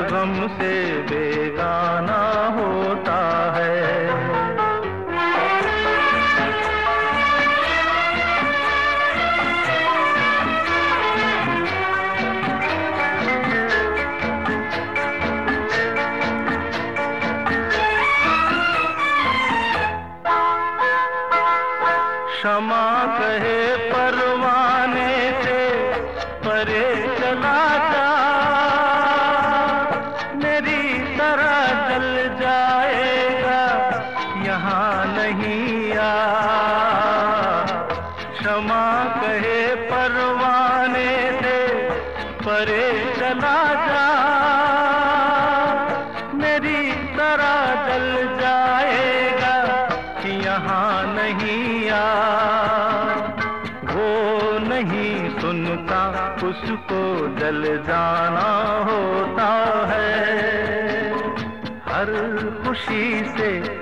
गम से बेगाना होता है। क्षमा कहे परवाने से परे चला जा। मेरी तरह जल जाएगा यहाँ नहीं आ। वो नहीं सुनता, उसको जल जाना होता है। हर खुशी से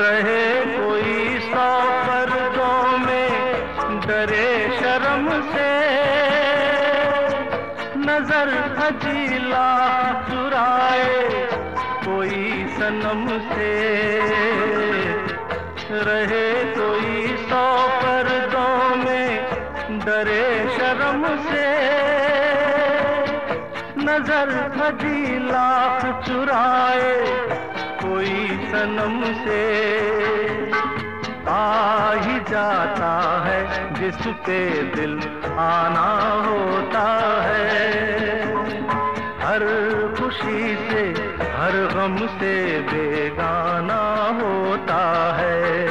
रहे कोई सौ पर्दों में, डरे शर्म से। नज़र हजीला चुराए कोई सनम से। रहे कोई सौ पर्दों में, डरे शर्म से। नज़र हजीला चुराए कोई सनम से। आ ही जाता है जिस पे दिल आना होता है। हर खुशी से, हर गम से बेगाना होता है।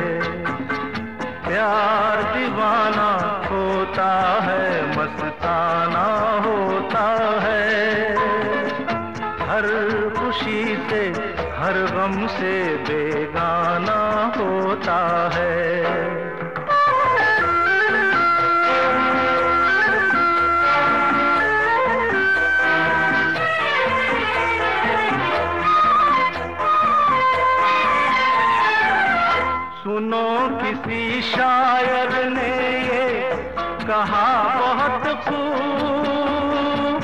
प्यार दीवाना होता है, मस्ताना हर गम से बेगाना होता है। सुनो किसी शायर ने ये कहा बहुत खूब,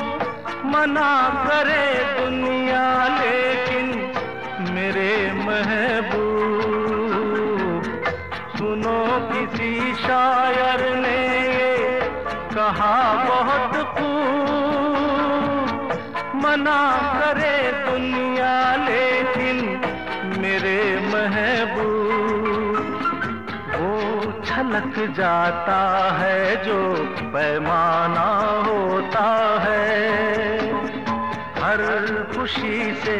मना करे दुनिया कहा, बहुत खूब मना करे दुनिया लेकिन मेरे महबूब, वो छलक जाता है जो पैमाना होता है। हर खुशी से,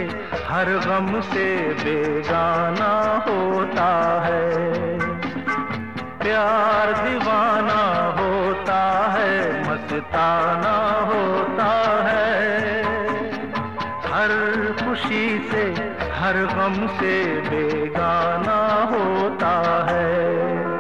हर गम से बेगाना होता है। प्यार दीवाना ताना होता है। हर खुशी से हर गम से बेगाना होता है।